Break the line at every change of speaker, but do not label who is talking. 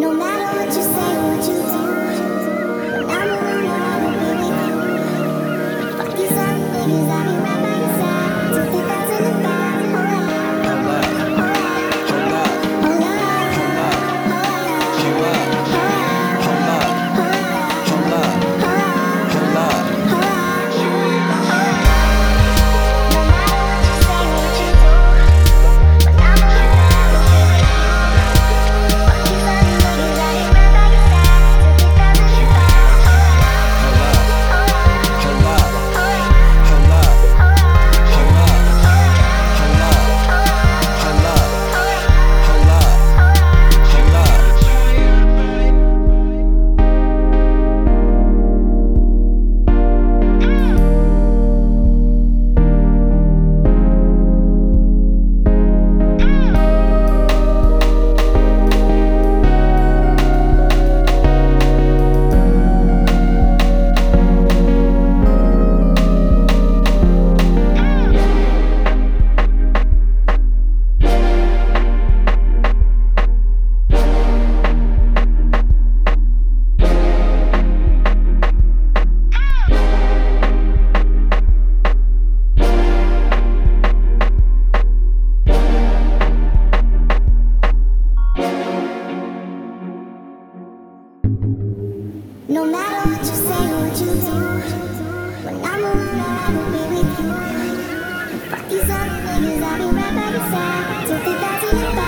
No matter No matter what you say, what you do, when I'm around, I will be with you. Fuck these other niggas, I'll be right by your side. Till 2005.